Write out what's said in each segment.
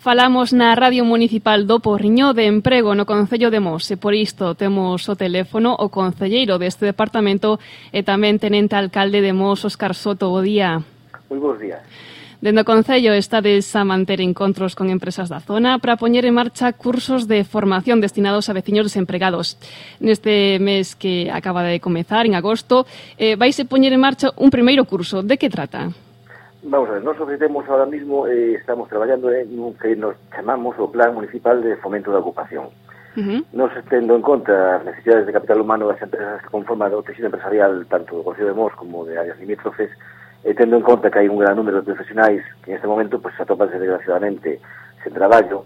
Falamos na Radio Municipal do Porriño de emprego no Concello de Mos e por isto temos o teléfono o concelleiro deste departamento e tamén tenente alcalde de Mos, Óscar Soto. Bo día. Moi bons días. Dende o Concello estades a manter encontros con empresas da zona para poñer en marcha cursos de formación destinados a veciños desempregados. Neste mes que acaba de comezar, en agosto, eh, vais a poñer en marcha un primeiro curso. De que trata? Vamos a ver, nós ofrecemos ahora mismo eh, estamos traballando en un que nos chamamos o Plan Municipal de Fomento da Ocupación. Uh -huh. Nos tendo en conta as necesidades de capital humano das empresas que conforman o tecido empresarial tanto do Concello de Mos como de áreas limítrofes, e tendo en conta que hai un gran número de profesionais que en este momento pues, se atopan desgraciadamente sen traballo,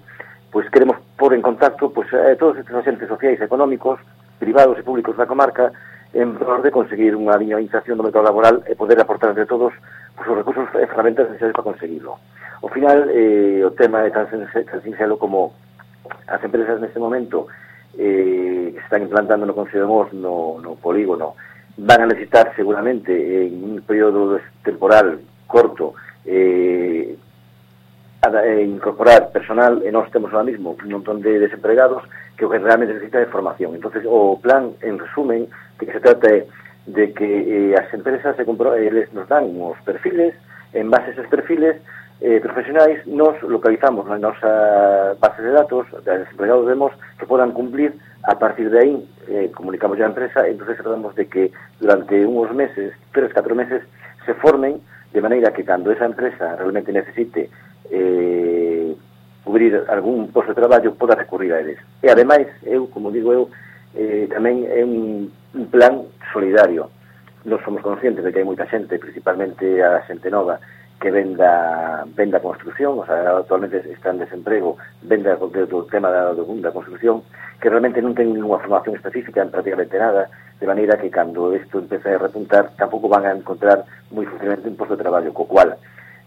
pues, queremos pôr en contacto pues, eh, todos estes agentes sociais e económicos, privados e públicos da comarca, en prol de conseguir unha dinamización do mercado laboral e poder aportar entre todos pues, os recursos e ferramentas necesarias para conseguirlo. Ao final, eh, o tema é tan, tan sincero como as empresas neste momento eh, que se están implantando no Consello de Mos, no, no polígono, van a necesitar seguramente en un período temporal corto eh, a eh, incorporar personal eh, e nós temos ahora mismo un montón de desempregados que o que realmente necesita é formación. entonces o plan, en resumen, de que se trata é de que eh, as empresas se compro, eh, eles nos dan uns perfiles, en base a esos perfiles eh, profesionais nos localizamos na nosa base de datos, de empleados vemos que podan cumplir, a partir de aí eh, comunicamos a empresa, entonces tratamos de que durante unos meses, tres, catro meses, se formen de maneira que cando esa empresa realmente necesite eh, cubrir algún posto de traballo poda recurrir a eles. E ademais, eu, como digo eu, eh, tamén é un un plan solidario. Non somos conscientes de que hai moita xente, principalmente a xente nova, que venda venda construción, o sea, actualmente está en desemprego, venda do, do tema da, do, da construción, que realmente non ten unha formación específica en prácticamente nada, de maneira que cando isto empece a repuntar, tampouco van a encontrar moi facilmente un posto de traballo, co cual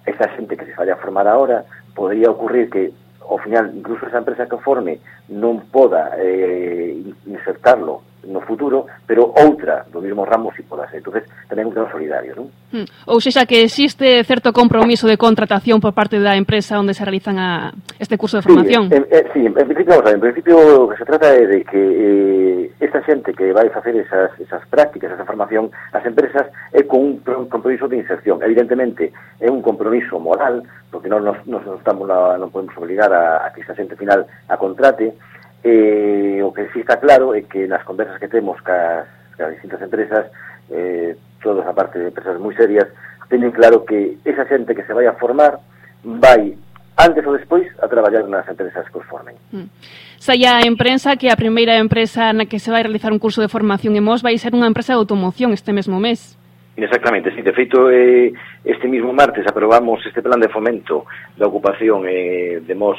esa xente que se vaya a formar ahora, podría ocurrir que ao final incluso esa empresa que forme non poda eh, insertarlo no futuro, pero outra do mesmo ramo si podase. entonces tamén un tema solidario, non? Mm. Ou sexa que existe certo compromiso de contratación por parte da empresa onde se realizan a este curso de formación. Sí, en, en, sí, en principio, o sea, en principio o que se trata é de que eh, esta xente que vai facer esas, esas prácticas, esa formación, as empresas é con un, un compromiso de inserción. Evidentemente, é un compromiso moral, porque non, nos, nos estamos na, non podemos obligar a, a que esta xente final a contrate, eh, o que sí está claro é que nas conversas que temos cas, cas distintas empresas eh, todos aparte de empresas moi serias teñen claro que esa xente que se vai a formar vai antes ou despois a traballar nas empresas que os formen. Mm. Saia en prensa que a primeira empresa na que se vai realizar un curso de formación en MOS vai ser unha empresa de automoción este mesmo mes. Exactamente, sí, de feito eh, este mismo martes aprobamos este plan de fomento da ocupación eh, de MOS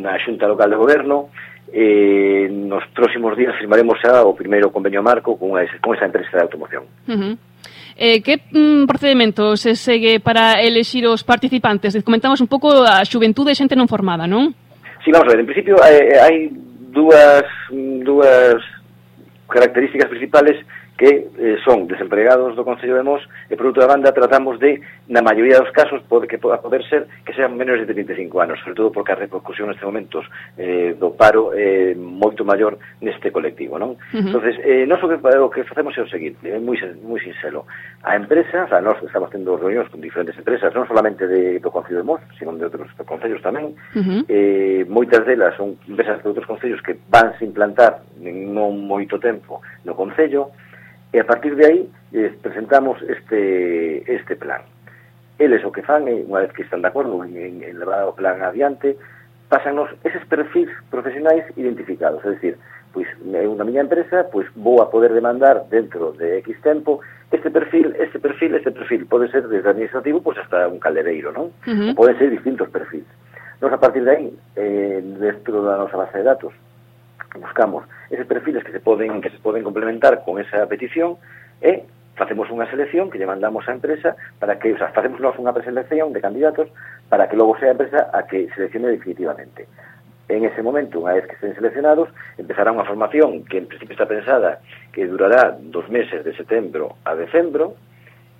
na Xunta Local de Goberno eh, nos próximos días firmaremos xa o primeiro convenio marco con, a, con esa empresa de automoción. Uh -huh. Eh, que mm, procedimento se segue para elexir os participantes? Comentamos un pouco a xuventude e xente non formada, non? Sí, vamos a ver, en principio hai, hai dúas, mm, dúas características principales que eh, son desempregados do Concello de Mos e produto da banda tratamos de, na maioría dos casos, porque poda poder ser que sean menores de 35 anos, sobre todo porque a repercusión neste momentos eh, do paro é eh, moito maior neste colectivo, non? Uh -huh. Entonces, eh, nós o que, o que facemos é o seguinte, é moi, moi sincero. A empresa, a nós estamos tendo reunións con diferentes empresas, non solamente de, do Concello de Mos, sino de outros concellos tamén, uh -huh. eh, moitas delas son empresas de outros concellos que van se implantar en non moito tempo no Concello, e a partir de aí eh, presentamos este, este plan. Eles o que fan, eh, unha vez que están de acordo en, en, en levar o plan adiante, pásanos eses perfis profesionais identificados, é dicir, pois unha miña empresa, pois vou a poder demandar dentro de X tempo este perfil, este perfil, este perfil. Pode ser desde administrativo pois hasta un caldereiro, non? Uh -huh. Poden ser distintos perfis. Nos a partir de aí, eh, dentro da nosa base de datos, que buscamos eses perfiles que se poden que se poden complementar con esa petición e facemos unha selección que lle mandamos á empresa para que, o sea, facemos nós unha preselección de candidatos para que logo sea a empresa a que seleccione definitivamente. En ese momento, unha vez que estén seleccionados, empezará unha formación que en principio está pensada que durará dos meses de setembro a decembro,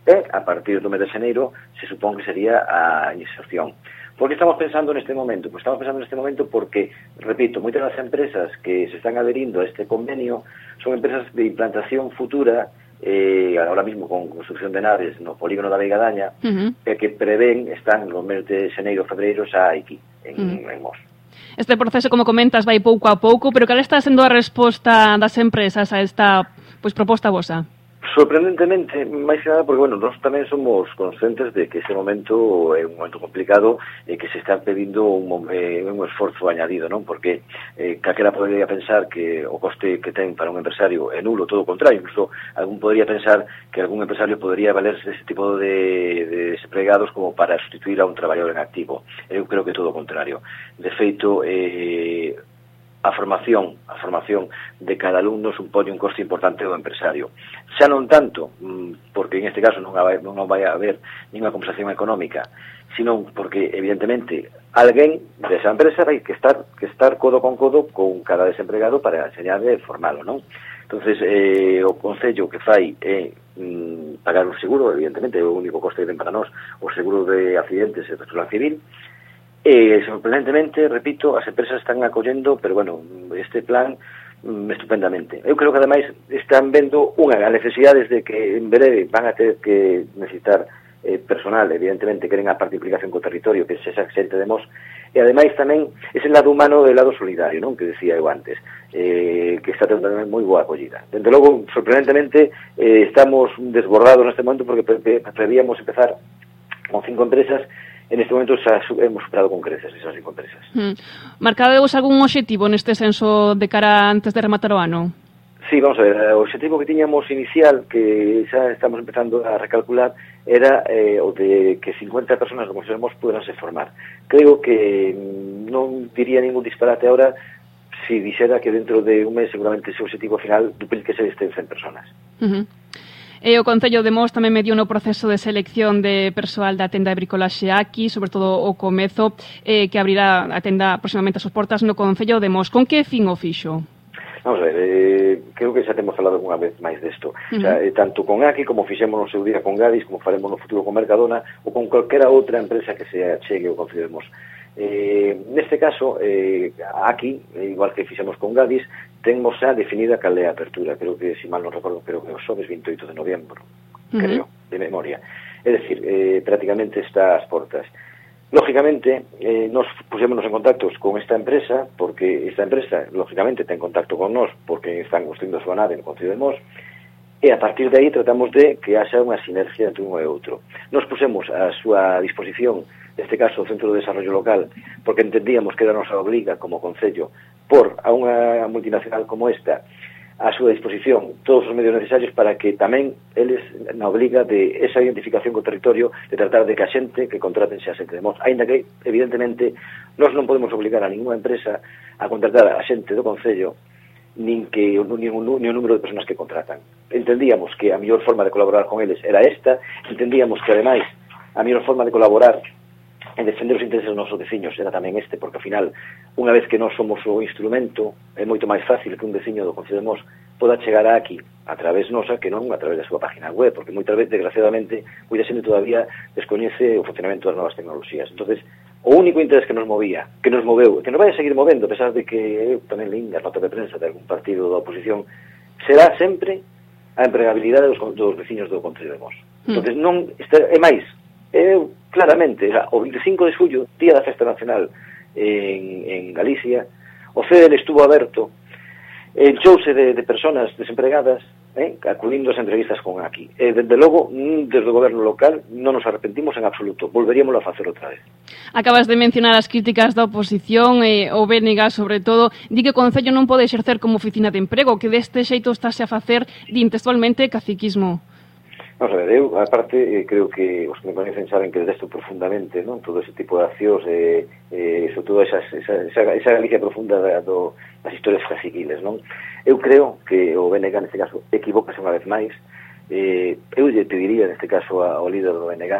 e a partir do mes de xaneiro se supón que sería a inserción. Por que estamos pensando neste momento? Pois estamos pensando neste momento porque, repito, moitas das empresas que se están adherindo a este convenio son empresas de implantación futura eh, ahora mismo con construcción de naves no polígono da Veigadaña uh -huh. eh, que prevén están no mes de xaneiro febreiro xa aquí, en, uh -huh. en Mos. Este proceso, como comentas, vai pouco a pouco, pero cal está sendo a resposta das empresas a esta pois, proposta vosa? Sorprendentemente, máis que nada, porque, bueno, nós tamén somos conscientes de que ese momento é un momento complicado e que se está pedindo un, eh, un esforzo añadido, non? Porque eh, calquera podría pensar que o coste que ten para un empresario é nulo, todo o contrario, incluso algún podría pensar que algún empresario podría valerse ese tipo de, de despregados como para sustituir a un traballador en activo. Eu creo que todo o contrario. De feito, eh, a formación, a formación de cada alumno supone un coste importante do empresario. Xa non tanto, mm, porque en este caso non vai, non vai haber ninguna compensación económica, sino porque evidentemente alguén desa empresa vai que estar que estar codo con codo con cada desempregado para enseñarle e formalo, non? Entonces, eh, o concello que fai é eh, mm, pagar un seguro, evidentemente, é o único coste que ten para nós, o seguro de accidentes e de civil, E, sorprendentemente, repito, as empresas están acollendo, pero bueno, este plan mm, estupendamente. Eu creo que ademais están vendo unha a necesidades de que en breve van a ter que necesitar eh, personal, evidentemente queren a parte de implicación co territorio, que se xa xente de mos, e ademais tamén ese lado humano e lado solidario, non? Que decía eu antes, eh, que está tendo tamén moi boa acollida. Dende logo, sorprendentemente, eh, estamos desbordados neste momento porque prevíamos empezar con cinco empresas en este momento xa hemos superado con creces esas empresas. Mm. Marcadevos algún objetivo neste senso de cara antes de rematar o ano? Sí, vamos a ver, eh, o objetivo que tiñamos inicial, que xa estamos empezando a recalcular, era eh, o de que 50 personas como Consello de se formar. Creo que non diría ningún disparate ahora si dixera que dentro de un mes seguramente ese objetivo final duplique se este en 100 personas. Uh -huh. E o Concello de Mos tamén mediu no proceso de selección de persoal da tenda de bricolaxe aquí, sobre todo o comezo, eh, que abrirá a tenda aproximadamente as súas portas no Concello de Mos. Con que fin o fixo? Vamos a ver, eh, creo que xa temos falado unha vez máis desto. Uh -huh. o sea, eh, tanto con Aki como fixemos no seu día con Gadis, como faremos no futuro con Mercadona, ou con calquera outra empresa que se achegue ao Concello de Mos Eh, neste caso, eh, aquí, igual que fixemos con Gadis, temos xa definida cal é a apertura. Creo que, se si mal non recordo, creo que o xoves 28 de novembro, uh -huh. creo, de memoria. É dicir, eh, prácticamente está ás portas. Lógicamente, eh, nos pusémonos en contactos con esta empresa, porque esta empresa, lógicamente, ten contacto con nós, porque están construindo a súa nave no Concello de Mos, E a partir de aí tratamos de que haxa unha sinergia entre un e outro. Nos pusemos a súa disposición, neste caso o Centro de Desarrollo Local, porque entendíamos que era a nosa obliga como Concello, por a unha multinacional como esta, a súa disposición todos os medios necesarios para que tamén eles na obliga de esa identificación co territorio de tratar de que a xente que contraten xa xente de Mos. Ainda que, evidentemente, nós non podemos obligar a ninguna empresa a contratar a xente do Concello nin que nin o, nin o número de personas que contratan. Entendíamos que a mellor forma de colaborar con eles era esta, entendíamos que, ademais, a mellor forma de colaborar en defender os intereses dos nosos veciños era tamén este, porque ao final, unha vez que nós somos o instrumento, é moito máis fácil que un veciño do Concello de Mos poda chegar aquí a través nosa que non a través da súa página web, porque moitas veces, desgraciadamente, moita xente todavía descoñece o funcionamento das novas tecnologías. entonces o único interés que nos movía, que nos moveu, que nos vai a seguir movendo, a pesar de que eu tamén linda nota de prensa de algún partido da oposición, será sempre a empregabilidade dos, dos veciños do Concello de Mos. Mm. Non, este, é máis, eu claramente, era, o 25 de xullo, día da Festa Nacional en, en Galicia, o CEDEL estuvo aberto, enchouse de, de personas desempregadas, eh, acudindo as entrevistas con aquí. E, eh, desde logo, mm, desde o goberno local non nos arrepentimos en absoluto, Volveríamos a facer outra vez. Acabas de mencionar as críticas da oposición e o BNG, sobre todo, di que o Concello non pode exercer como oficina de emprego, que deste xeito estáse a facer din textualmente caciquismo. Non, saber, eu, aparte, eh, creo que os que me conhecen saben que detesto profundamente non todo ese tipo de accións, eh, eh, sobre todo esas, esa, esa, esa Galicia profunda da, do, das historias frasiquiles. Non? Eu creo que o BNG, neste caso, equivocase unha vez máis. Eh, eu lle pediría, neste caso, ao líder do BNG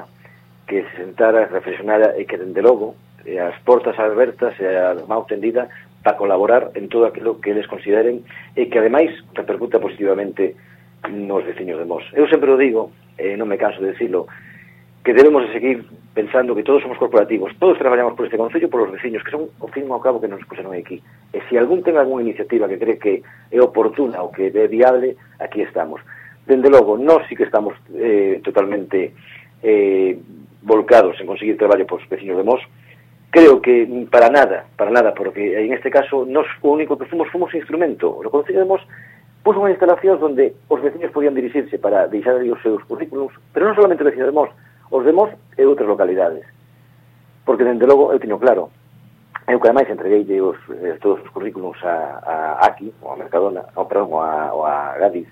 que se sentara, reflexionara e que, dende logo, eh, as portas abertas e a mão tendida para colaborar en todo aquilo que eles consideren e que, ademais, repercuta positivamente nos veciños de Mos. Eu sempre o digo, eh, non me canso de decirlo, que debemos de seguir pensando que todos somos corporativos, todos traballamos por este Concello, por os veciños, que son o fin ao cabo que nos puseron aquí. E se algún ten algunha iniciativa que cree que é oportuna ou que é viable, aquí estamos. Dende logo, nós sí que estamos eh, totalmente eh, volcados en conseguir traballo por os veciños de Mos, creo que para nada, para nada, porque en este caso nos o único que fomos, fomos instrumento. O Concello de Mos puso unha instalacións onde os veciños podían dirixirse para deixar ali os seus currículums, pero non solamente os veciños de Mos, os de Mos e outras localidades. Porque, dende logo, eu teño claro, eu que ademais entreguei os, eh, todos os currículums a, a aquí, ou a Mercadona, ou, perdón, ou a, ou a Gadis,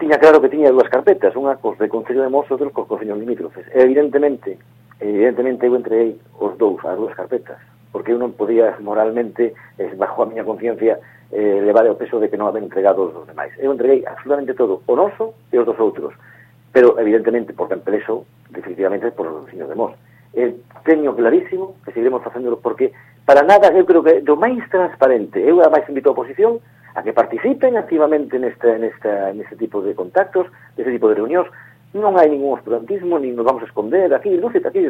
tiña claro que tiña dúas carpetas, unha cos de Concello de Mos e outra cos Concello Limítrofes. E, evidentemente, evidentemente eu entreguei os dous, as dúas carpetas, porque eu non podía moralmente, eh, bajo a miña conciencia, eh, levar o peso de que non haber entregado os dos demais. Eu entreguei absolutamente todo, o noso e os dos outros, pero evidentemente porque empreso definitivamente por os vecinos de Mos. Eh, teño clarísimo que seguiremos facéndolo porque para nada eu creo que do máis transparente, eu máis invito a oposición a que participen activamente nesta, nesta, neste tipo de contactos, neste tipo de reunións, non hai ningún obscurantismo, nin nos vamos a esconder aquí, luces, aquí,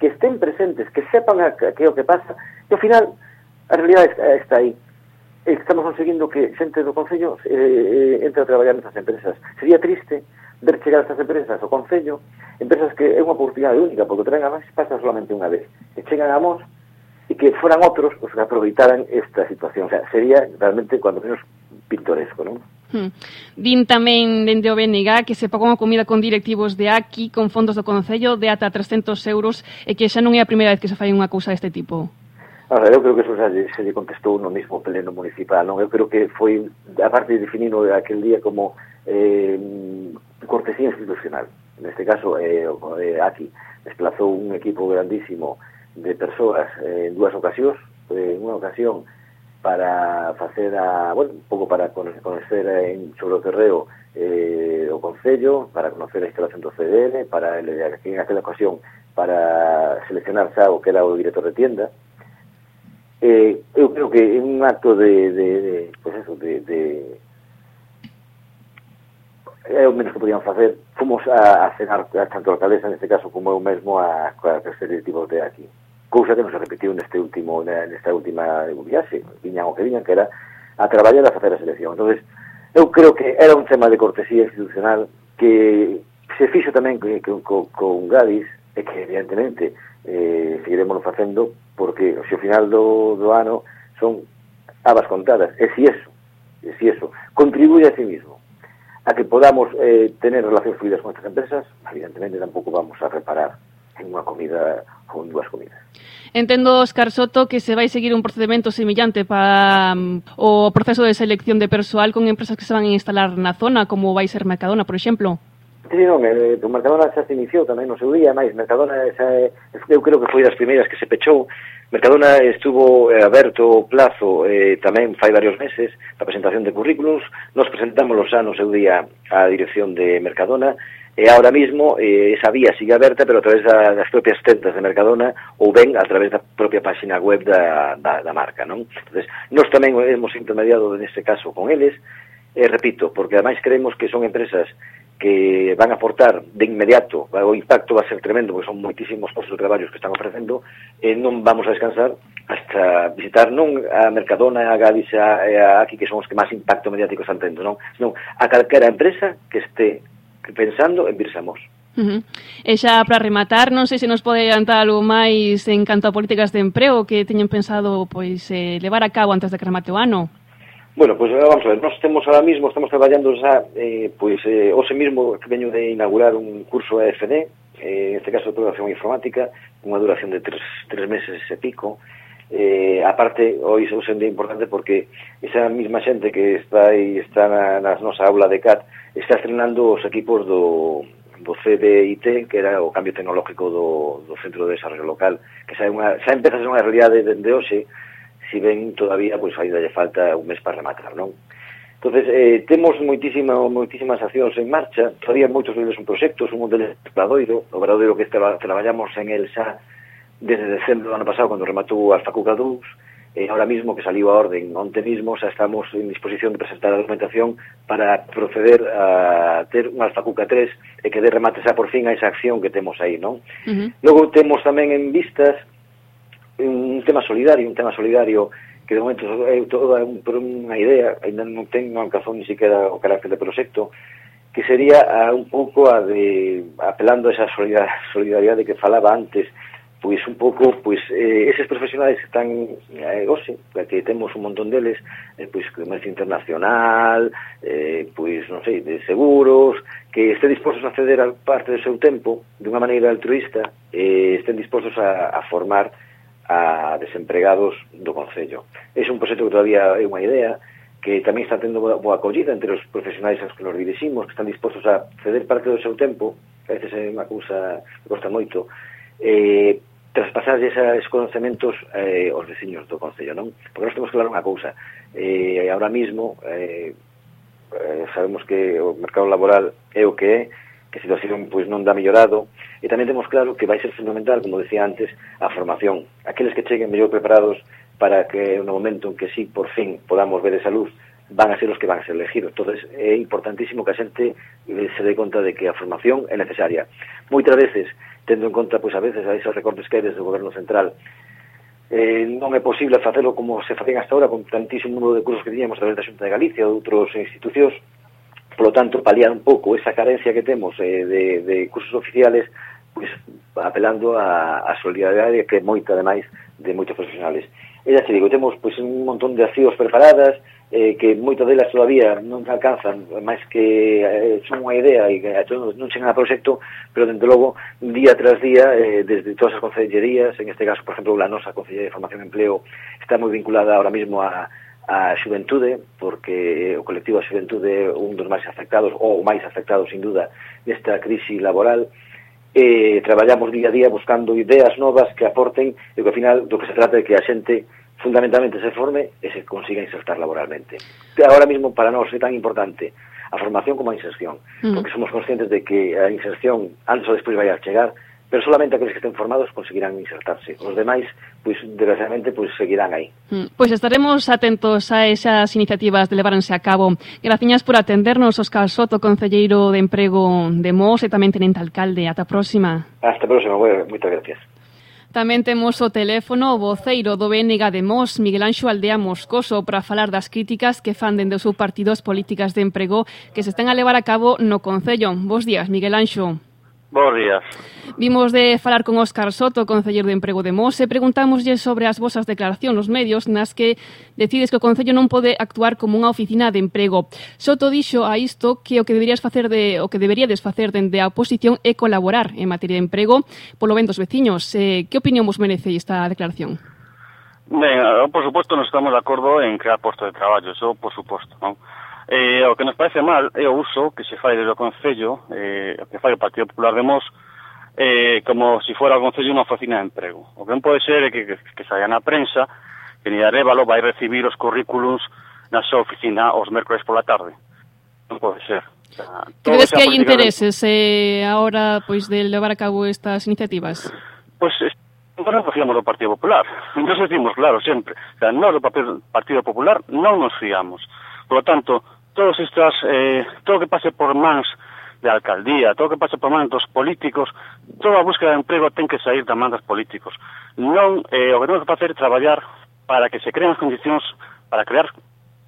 que estén presentes, que sepan a, que, é o que pasa, que ao final a realidade está aí. Eh, estamos conseguindo que xente do Concello eh, eh, entre a traballar nestas empresas. Sería triste ver chegar estas empresas ao Concello, empresas que é unha oportunidade única, porque traen a máis pasa solamente unha vez. Que chegan a mos e que foran outros os que aproveitaran esta situación. O sea, sería realmente, cuando menos, pintoresco, non? Hmm. Din tamén dende o BNG que se pagou unha comida con directivos de aquí con fondos do Concello de ata 300 euros e que xa non é a primeira vez que se fai unha cousa deste tipo. Ahora, eu creo que eso xa, se lle contestou no mismo pleno municipal, non? Eu creo que foi, aparte de definirlo aquel día como eh, cortesía institucional, neste caso eh, eh aquí, desplazou un equipo grandísimo de persoas eh, en dúas ocasións, eh, unha ocasión para facer a, bueno, un pouco para conocer eh, en, sobre o terreo eh, o Concello, para conocer a instalación do CDN, para, en aquela ocasión, para seleccionar xa o que era o director de tienda, eh, eu creo que é un acto de, de, de pues eso, de, de é o menos que podían facer. Fomos a, a cenar a tanto a alcaldesa neste caso como eu mesmo a, a terceira directivos de aquí cousa que nos repetiu neste último nesta última viaxe. Viñan o que viñan que era a traballar a facer a selección. Entonces eu creo que era un tema de cortesía institucional que se fixo tamén con, con, con Gadis e que evidentemente eh, seguiremos facendo porque se o final do, do ano son habas contadas, e si eso, e si eso, contribuye a sí mismo a que podamos eh, tener relacións fluidas con estas empresas, evidentemente tampouco vamos a reparar en unha comida ou en dúas comidas. Entendo, Óscar Soto, que se vai seguir un procedimento semillante para um, mm, o proceso de selección de persoal con empresas que se van a instalar na zona, como vai ser Mercadona, por exemplo. Sí, non, eh, o Mercadona xa se iniciou tamén no seu día, máis Mercadona xa, eu creo que foi das primeiras que se pechou. Mercadona estuvo eh, aberto o plazo eh, tamén fai varios meses da presentación de currículums. Nos presentamos xa no seu día a dirección de Mercadona e ahora mismo eh, esa vía sigue aberta pero a través da, das propias tendas de Mercadona ou ben a través da propia página web da, da, da marca non? Entonces, nos tamén hemos intermediado neste caso con eles e eh, repito, porque ademais creemos que son empresas que van a aportar de inmediato, o impacto va a ser tremendo, porque son moitísimos postos de traballos que están ofrecendo, e non vamos a descansar hasta visitar non a Mercadona, a Gadis, a, a aquí, que son os que máis impacto mediático están tendo, non, non a calquera empresa que este pensando en virse a Mos. Uh -huh. E xa para rematar, non sei se nos pode adiantar algo máis en canto a políticas de emprego que teñen pensado pois eh, levar a cabo antes de que remate o ano. Bueno, pois pues, eh, vamos a ver, nós temos ahora mismo, estamos traballando xa, eh, pois, eh, hoxe mismo que veño de inaugurar un curso EFD, eh, neste caso de programación informática, unha duración de tres, tres meses e pico, eh, aparte, hoy é un día importante porque esa misma xente que está aí, está na, nas nosa aula de CAT, está estrenando os equipos do, do CDIT, que era o cambio tecnológico do, do Centro de Desarrollo Local, que xa, unha, xa empeza a ser unha realidade de, de hoxe, si ben todavía pois ainda lle falta un mes para rematar, non? Entonces, eh, temos moitísima, moitísimas accións en marcha, todavía moitos deles son proxectos, un deles é Obradoiro, o Obradoiro que tra traballamos en el xa desde decembro do ano pasado, cando rematou a Facuca 2, eh, ahora mismo que saliu a orden onte mismo, xa estamos en disposición de presentar a documentación para proceder a ter un Alfacuca 3 e que dé remate xa por fin a esa acción que temos aí, non? Uh -huh. Logo temos tamén en vistas un tema solidario, un tema solidario que de momento é eh, toda un, unha idea, ainda non ten non alcanzou ni siquiera o carácter de proxecto, que sería a, un pouco a de, apelando a esa solidariedade que falaba antes, pois un pouco, pois eh, eses profesionais que están eh, hoxe, que temos un montón deles, eh, pois comercio internacional, eh, pois non sei, de seguros, que estén dispostos a ceder a parte do seu tempo de unha maneira altruista, eh, estén dispostos a, a formar a desempregados do Concello. É un proxecto que todavía é unha idea, que tamén está tendo boa acollida entre os profesionais aos que nos diriximos, que están dispostos a ceder parte do seu tempo, que a veces é unha cousa que costa moito, eh, traspasar esos conocimientos eh, aos veciños do Concello, non? Porque nós temos claro unha cousa, eh, ahora mismo eh, eh, sabemos que o mercado laboral é o que é, que a situación pois, non dá mellorado, e tamén temos claro que vai ser fundamental, como decía antes, a formación. Aqueles que cheguen mellor preparados para que no momento en que sí, por fin, podamos ver esa luz, van a ser os que van a ser elegidos. Entonces é importantísimo que a xente eh, se dé conta de que a formación é necesaria. Moitas veces, tendo en conta, pois, a veces, a esos recortes que hai desde o goberno central, eh, non é posible facelo como se facían hasta ahora, con tantísimo número de cursos que tiñamos a través da Xunta de Galicia ou outros institucións, Por lo tanto, paliar un pouco esa carencia que temos eh, de, de cursos oficiales, pois, apelando a, a solidaridade que é moita, ademais, de moitos profesionales. E xa te digo, temos pois, un montón de accións preparadas, eh, que moitas delas todavía non alcanzan máis que eh, son unha idea e que non chegan a proxecto pero dentro logo día tras día eh, desde todas as concellerías en este caso por exemplo la nosa Concellería de Formación e Empleo está moi vinculada ahora mismo a a xuventude, porque o colectivo a xuventude é un dos máis afectados, ou máis afectados, sin duda, nesta crise laboral, e traballamos día a día buscando ideas novas que aporten e que ao final do que se trata é que a xente fundamentalmente se forme e se consiga insertar laboralmente. Que agora mesmo para nós é tan importante a formación como a inserción, mm. porque somos conscientes de que a inserción antes ou despois vai a chegar pero solamente aqueles que estén formados conseguirán insertarse. Os demais, pois, desgraciadamente, pois, seguirán aí. Mm, pois estaremos atentos a esas iniciativas de levárense a cabo. Graciñas por atendernos, Óscar Soto, Concelleiro de Emprego de Mos e tamén Tenente Alcalde. Ata a próxima. Hasta a próxima, bueno, moitas gracias. Tamén temos o teléfono o voceiro do BNG de Mos, Miguel Anxo Aldea Moscoso, para falar das críticas que fan dende o seu partido as políticas de emprego que se están a levar a cabo no Concello. Bos días, Miguel Anxo. Bos días. Vimos de falar con Óscar Soto, Concelleiro de Emprego de Mose. Preguntámoslle sobre as vosas declaracións nos medios nas que decides que o Concello non pode actuar como unha oficina de emprego. Soto dixo a isto que o que deberías facer de, o que deberíades facer dende a oposición é colaborar en materia de emprego polo ben dos veciños. Eh, que opinión vos merece esta declaración? Ben, eh, por suposto, non estamos de acordo en crear postos de traballo, eso por suposto, non? Eh, o que nos parece mal é o uso que se fai desde o Concello, eh, que fai o Partido Popular de Mos, eh, como se si fora o Concello unha oficina de emprego. O que non pode ser é que, que, que saia na prensa que ni Arevalo vai recibir os currículums na súa oficina os mércores pola tarde. Non pode ser. O sea, Credes que hai intereses eh, ahora pois de levar a cabo estas iniciativas? Pois pues, Bueno, nos fiamos do Partido Popular. Nos decimos claro sempre. O sea, nós do Partido Popular non nos fiamos. Por lo tanto, todos estas, eh, todo que pase por mans de alcaldía, todo que pase por mans dos políticos, toda a búsqueda de emprego ten que sair da mans dos políticos. Non, eh, o que temos que facer é traballar para que se creen as condicións para crear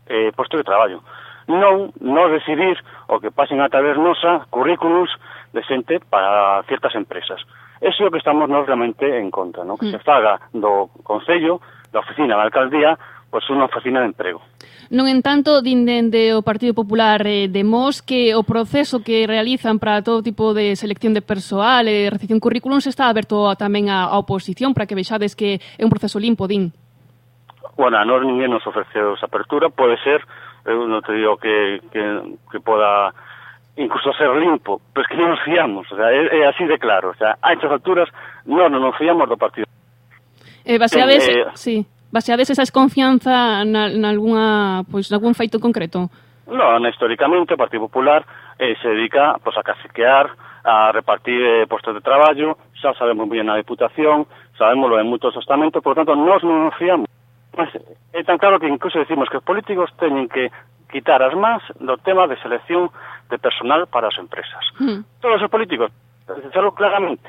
eh, postos de traballo. Non, non decidir o que pasen a través nosa currículums de xente para ciertas empresas. Eso é o que estamos nos realmente en contra, ¿no? que mm. se faga do Concello, da Oficina da Alcaldía, pois unha oficina de emprego. Non entanto, din dende o Partido Popular eh, de Mos que o proceso que realizan para todo tipo de selección de persoal e eh, recepción currículums está aberto a, tamén á oposición para que vexades que é un proceso limpo, din. Bueno, a nós ninguén nos ofreceu esa apertura, pode ser, eu non te digo que, que, que poda incluso ser limpo, pero es que non nos fiamos, o sea, é, é así de claro, o sea, a estas alturas non, non nos fiamos do partido. Eh, baseades, eh, eh, sí baseades esa desconfianza na, na alguna, pois, nalgún feito concreto? Non, históricamente o Partido Popular eh, se dedica pois, a caciquear, a repartir eh, postos de traballo, xa sabemos moi na Diputación, sabemos en moitos estamentos, por tanto, nós non nos fiamos. Mas é tan claro que incluso decimos que os políticos teñen que quitar as más do tema de selección de personal para as empresas. Mm. Todos os políticos, dicelo claramente,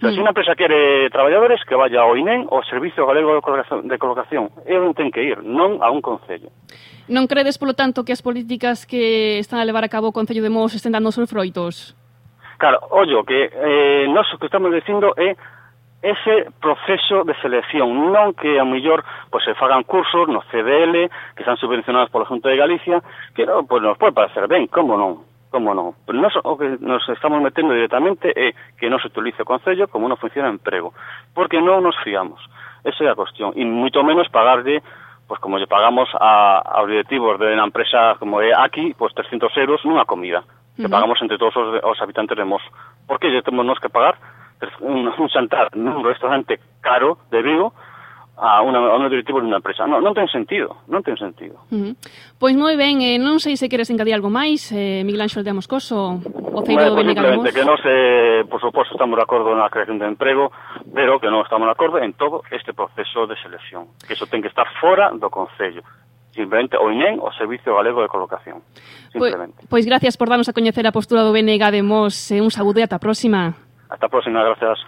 Se si mm. unha empresa quere traballadores, que vaya ao INEN, ao Servicio Galego de Colocación. É onde ten que ir, non a un concello. Non credes, polo tanto, que as políticas que están a levar a cabo o Concello de Mos estén dando os seus froitos? Claro, ollo, que eh, nós o que estamos dicindo é ese proceso de selección, non que a mellor pois, se fagan cursos no CDL, que están subvencionados pola Junta de Galicia, que non, pois, nos pode parecer ben, como non, Como non? Nos, o que nos estamos metendo directamente é que non se utilice o Concello como non funciona en prego, porque non nos fiamos. Esa é a cuestión. E moito menos pagarlle, pois como lle pagamos a, a directivos de unha empresa como é aquí, pois 300 euros nunha comida, que uh -huh. pagamos entre todos os, os habitantes de Mos. Por que lle temos nos que pagar un, un xantar nun restaurante caro de Vigo, a, una, a un directivo dunha empresa. Non, non ten sentido, non ten sentido. Uh -huh. Pois moi ben, eh, non sei se queres engadir algo máis, eh, Miguel Ángel de Amoscoso, o ceiro bueno, do Benega Simplemente que non eh, por suposto, estamos de acordo na creación de emprego, pero que non estamos de acordo en todo este proceso de selección, que iso ten que estar fora do Concello simplemente o INEN, o Servicio Galego de Colocación. Simplemente. Pois, pois gracias por darnos a coñecer a postura do BNG de Mos. Eh, un saúde, ata a próxima. Hasta a próxima, gracias.